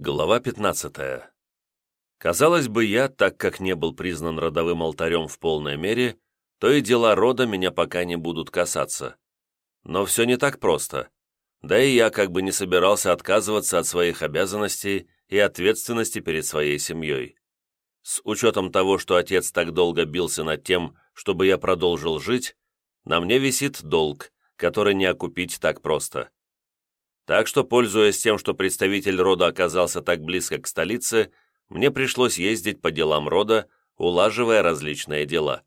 Глава 15. Казалось бы, я, так как не был признан родовым алтарем в полной мере, то и дела рода меня пока не будут касаться. Но все не так просто. Да и я как бы не собирался отказываться от своих обязанностей и ответственности перед своей семьей. С учетом того, что отец так долго бился над тем, чтобы я продолжил жить, на мне висит долг, который не окупить так просто. Так что, пользуясь тем, что представитель рода оказался так близко к столице, мне пришлось ездить по делам рода, улаживая различные дела.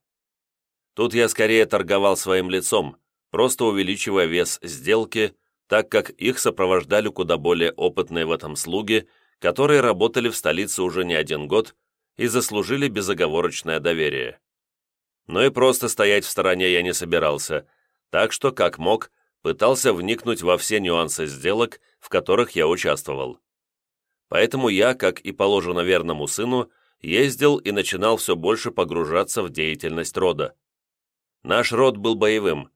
Тут я скорее торговал своим лицом, просто увеличивая вес сделки, так как их сопровождали куда более опытные в этом слуги, которые работали в столице уже не один год и заслужили безоговорочное доверие. Но и просто стоять в стороне я не собирался, так что, как мог, пытался вникнуть во все нюансы сделок, в которых я участвовал. Поэтому я, как и положено верному сыну, ездил и начинал все больше погружаться в деятельность рода. Наш род был боевым,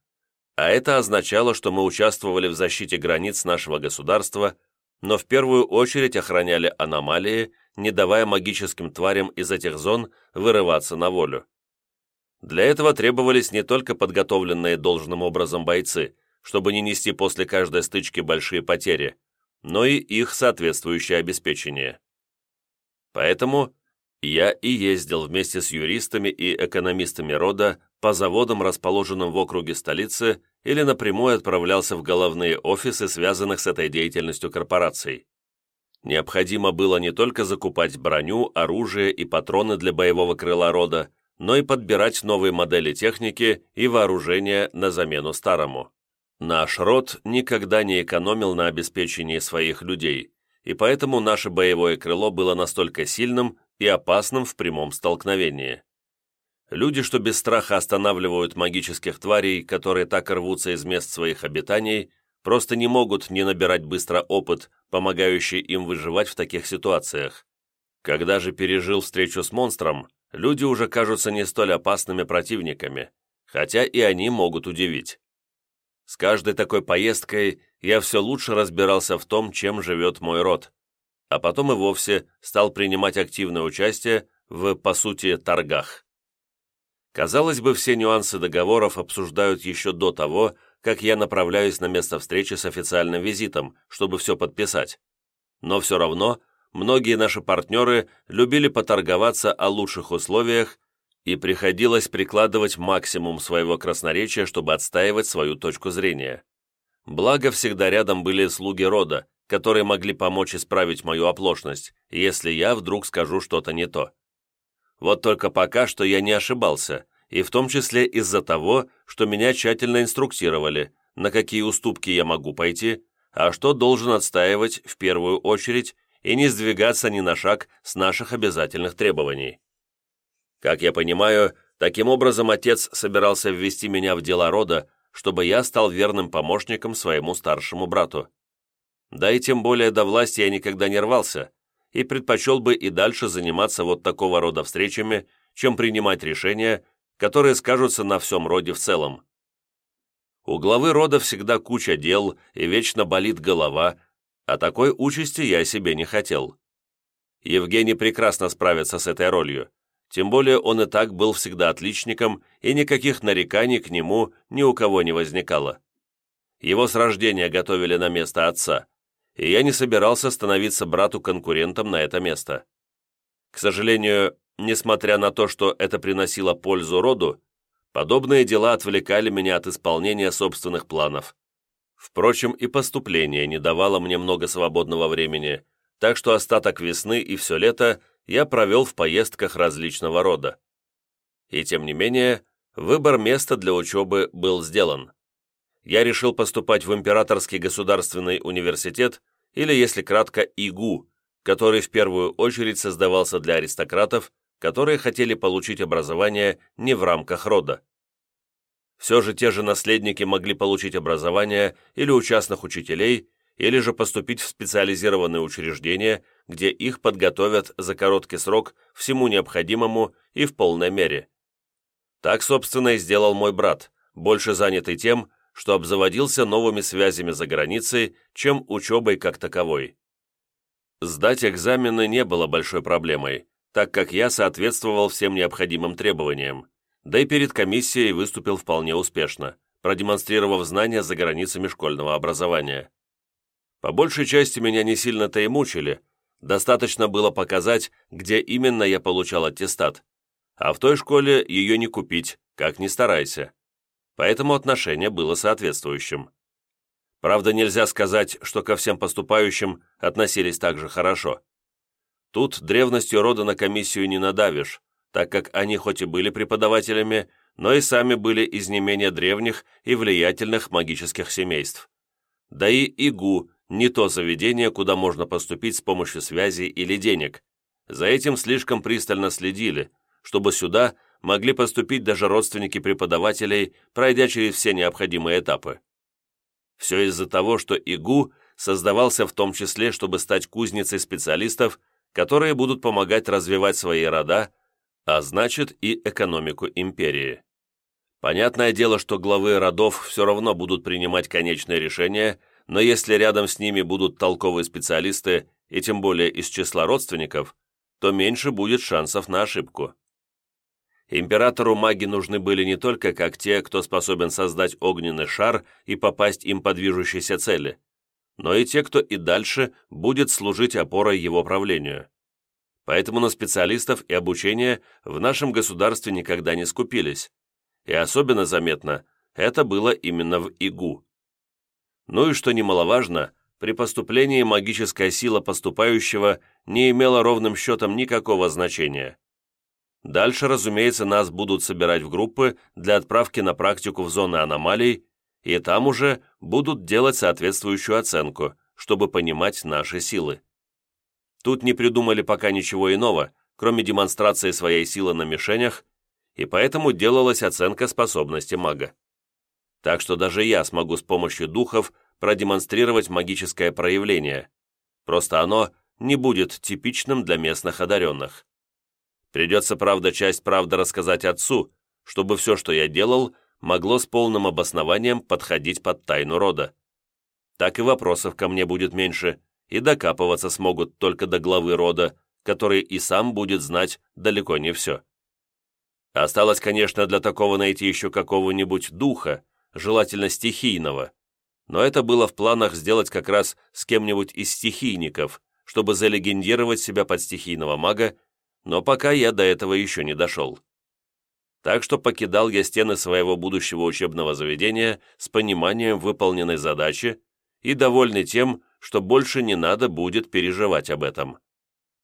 а это означало, что мы участвовали в защите границ нашего государства, но в первую очередь охраняли аномалии, не давая магическим тварям из этих зон вырываться на волю. Для этого требовались не только подготовленные должным образом бойцы, чтобы не нести после каждой стычки большие потери, но и их соответствующее обеспечение. Поэтому я и ездил вместе с юристами и экономистами рода по заводам, расположенным в округе столицы, или напрямую отправлялся в головные офисы, связанных с этой деятельностью корпораций. Необходимо было не только закупать броню, оружие и патроны для боевого крыла рода, но и подбирать новые модели техники и вооружения на замену старому. Наш род никогда не экономил на обеспечении своих людей, и поэтому наше боевое крыло было настолько сильным и опасным в прямом столкновении. Люди, что без страха останавливают магических тварей, которые так рвутся из мест своих обитаний, просто не могут не набирать быстро опыт, помогающий им выживать в таких ситуациях. Когда же пережил встречу с монстром, люди уже кажутся не столь опасными противниками, хотя и они могут удивить. С каждой такой поездкой я все лучше разбирался в том, чем живет мой род, а потом и вовсе стал принимать активное участие в, по сути, торгах. Казалось бы, все нюансы договоров обсуждают еще до того, как я направляюсь на место встречи с официальным визитом, чтобы все подписать. Но все равно многие наши партнеры любили поторговаться о лучших условиях и приходилось прикладывать максимум своего красноречия, чтобы отстаивать свою точку зрения. Благо, всегда рядом были слуги рода, которые могли помочь исправить мою оплошность, если я вдруг скажу что-то не то. Вот только пока что я не ошибался, и в том числе из-за того, что меня тщательно инструктировали, на какие уступки я могу пойти, а что должен отстаивать в первую очередь и не сдвигаться ни на шаг с наших обязательных требований. Как я понимаю, таким образом отец собирался ввести меня в дела рода, чтобы я стал верным помощником своему старшему брату. Да и тем более до власти я никогда не рвался, и предпочел бы и дальше заниматься вот такого рода встречами, чем принимать решения, которые скажутся на всем роде в целом. У главы рода всегда куча дел и вечно болит голова, а такой участи я себе не хотел. Евгений прекрасно справится с этой ролью, тем более он и так был всегда отличником, и никаких нареканий к нему ни у кого не возникало. Его с рождения готовили на место отца, и я не собирался становиться брату конкурентом на это место. К сожалению, несмотря на то, что это приносило пользу роду, подобные дела отвлекали меня от исполнения собственных планов. Впрочем, и поступление не давало мне много свободного времени, так что остаток весны и все лето – я провел в поездках различного рода. И тем не менее, выбор места для учебы был сделан. Я решил поступать в Императорский государственный университет, или, если кратко, ИГУ, который в первую очередь создавался для аристократов, которые хотели получить образование не в рамках рода. Все же те же наследники могли получить образование или у частных учителей, или же поступить в специализированные учреждения, где их подготовят за короткий срок всему необходимому и в полной мере. Так, собственно, и сделал мой брат, больше занятый тем, что обзаводился новыми связями за границей, чем учебой как таковой. Сдать экзамены не было большой проблемой, так как я соответствовал всем необходимым требованиям, да и перед комиссией выступил вполне успешно, продемонстрировав знания за границами школьного образования. По большей части меня не сильно-то и мучили, достаточно было показать, где именно я получал аттестат, а в той школе ее не купить, как ни старайся. Поэтому отношение было соответствующим. Правда, нельзя сказать, что ко всем поступающим относились так же хорошо. Тут древностью рода на комиссию не надавишь, так как они хоть и были преподавателями, но и сами были из не менее древних и влиятельных магических семейств. Да и ИГУ не то заведение, куда можно поступить с помощью связи или денег. За этим слишком пристально следили, чтобы сюда могли поступить даже родственники преподавателей, пройдя через все необходимые этапы. Все из-за того, что ИГУ создавался в том числе, чтобы стать кузницей специалистов, которые будут помогать развивать свои рода, а значит и экономику империи. Понятное дело, что главы родов все равно будут принимать конечные решения – но если рядом с ними будут толковые специалисты, и тем более из числа родственников, то меньше будет шансов на ошибку. Императору маги нужны были не только как те, кто способен создать огненный шар и попасть им по движущейся цели, но и те, кто и дальше будет служить опорой его правлению. Поэтому на специалистов и обучение в нашем государстве никогда не скупились, и особенно заметно это было именно в ИГУ. Ну и что немаловажно, при поступлении магическая сила поступающего не имела ровным счетом никакого значения. Дальше, разумеется, нас будут собирать в группы для отправки на практику в зоны аномалий, и там уже будут делать соответствующую оценку, чтобы понимать наши силы. Тут не придумали пока ничего иного, кроме демонстрации своей силы на мишенях, и поэтому делалась оценка способности мага так что даже я смогу с помощью духов продемонстрировать магическое проявление. Просто оно не будет типичным для местных одаренных. Придется, правда, часть правды рассказать отцу, чтобы все, что я делал, могло с полным обоснованием подходить под тайну рода. Так и вопросов ко мне будет меньше, и докапываться смогут только до главы рода, который и сам будет знать далеко не все. Осталось, конечно, для такого найти еще какого-нибудь духа, желательно стихийного, но это было в планах сделать как раз с кем-нибудь из стихийников, чтобы залегендировать себя под стихийного мага, но пока я до этого еще не дошел. Так что покидал я стены своего будущего учебного заведения с пониманием выполненной задачи и довольный тем, что больше не надо будет переживать об этом.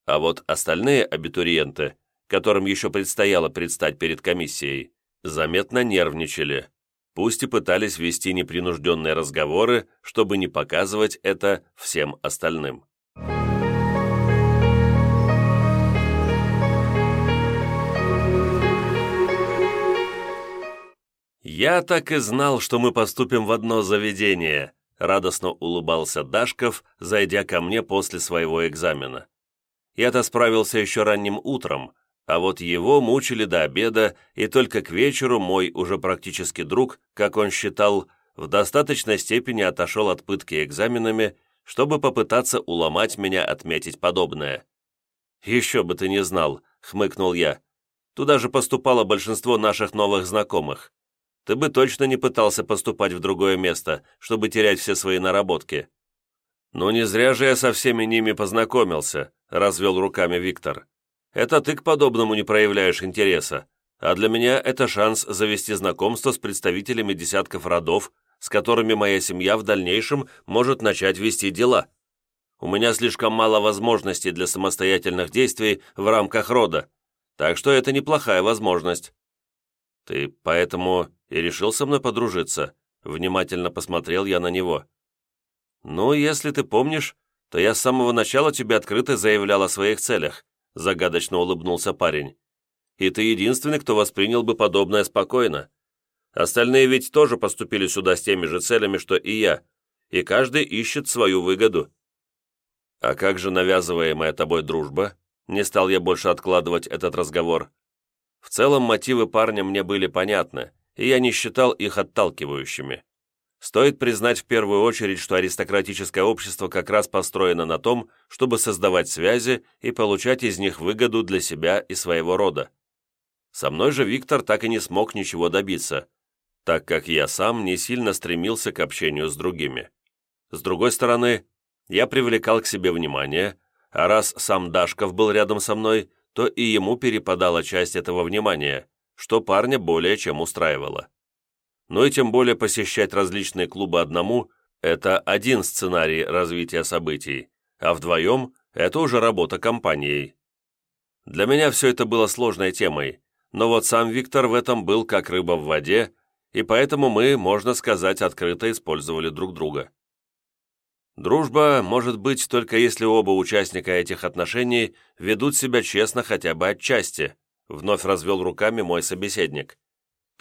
А вот остальные абитуриенты, которым еще предстояло предстать перед комиссией, заметно нервничали, пусть и пытались вести непринужденные разговоры, чтобы не показывать это всем остальным. «Я так и знал, что мы поступим в одно заведение», радостно улыбался Дашков, зайдя ко мне после своего экзамена. Я-то справился еще ранним утром, а вот его мучили до обеда, и только к вечеру мой уже практически друг, как он считал, в достаточной степени отошел от пытки экзаменами, чтобы попытаться уломать меня отметить подобное. «Еще бы ты не знал», — хмыкнул я. «Туда же поступало большинство наших новых знакомых. Ты бы точно не пытался поступать в другое место, чтобы терять все свои наработки». «Ну не зря же я со всеми ними познакомился», — развел руками Виктор. Это ты к подобному не проявляешь интереса, а для меня это шанс завести знакомство с представителями десятков родов, с которыми моя семья в дальнейшем может начать вести дела. У меня слишком мало возможностей для самостоятельных действий в рамках рода, так что это неплохая возможность. Ты поэтому и решил со мной подружиться?» Внимательно посмотрел я на него. «Ну, если ты помнишь, то я с самого начала тебе открыто заявлял о своих целях загадочно улыбнулся парень. «И ты единственный, кто воспринял бы подобное спокойно. Остальные ведь тоже поступили сюда с теми же целями, что и я, и каждый ищет свою выгоду». «А как же навязываемая тобой дружба?» Не стал я больше откладывать этот разговор. В целом мотивы парня мне были понятны, и я не считал их отталкивающими. Стоит признать в первую очередь, что аристократическое общество как раз построено на том, чтобы создавать связи и получать из них выгоду для себя и своего рода. Со мной же Виктор так и не смог ничего добиться, так как я сам не сильно стремился к общению с другими. С другой стороны, я привлекал к себе внимание, а раз сам Дашков был рядом со мной, то и ему перепадала часть этого внимания, что парня более чем устраивало но и тем более посещать различные клубы одному – это один сценарий развития событий, а вдвоем – это уже работа компанией. Для меня все это было сложной темой, но вот сам Виктор в этом был как рыба в воде, и поэтому мы, можно сказать, открыто использовали друг друга. Дружба может быть только если оба участника этих отношений ведут себя честно хотя бы отчасти, вновь развел руками мой собеседник.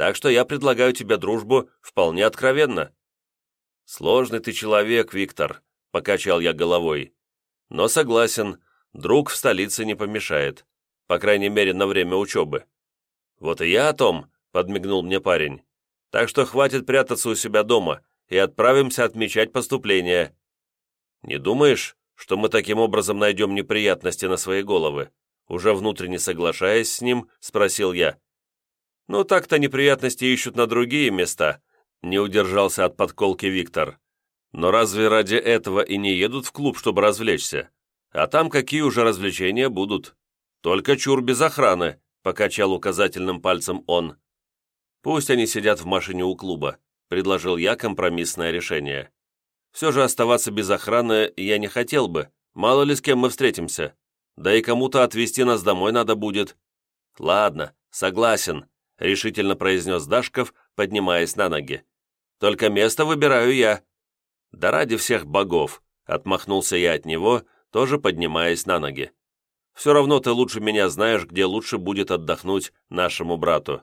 Так что я предлагаю тебе дружбу вполне откровенно». «Сложный ты человек, Виктор», — покачал я головой. «Но согласен, друг в столице не помешает, по крайней мере, на время учебы». «Вот и я о том», — подмигнул мне парень. «Так что хватит прятаться у себя дома и отправимся отмечать поступление». «Не думаешь, что мы таким образом найдем неприятности на свои головы?» Уже внутренне соглашаясь с ним, спросил я. «Ну, так-то неприятности ищут на другие места», — не удержался от подколки Виктор. «Но разве ради этого и не едут в клуб, чтобы развлечься? А там какие уже развлечения будут? Только чур без охраны», — покачал указательным пальцем он. «Пусть они сидят в машине у клуба», — предложил я компромиссное решение. «Все же оставаться без охраны я не хотел бы, мало ли с кем мы встретимся. Да и кому-то отвезти нас домой надо будет». «Ладно, согласен», решительно произнес Дашков, поднимаясь на ноги. «Только место выбираю я». «Да ради всех богов», — отмахнулся я от него, тоже поднимаясь на ноги. «Все равно ты лучше меня знаешь, где лучше будет отдохнуть нашему брату».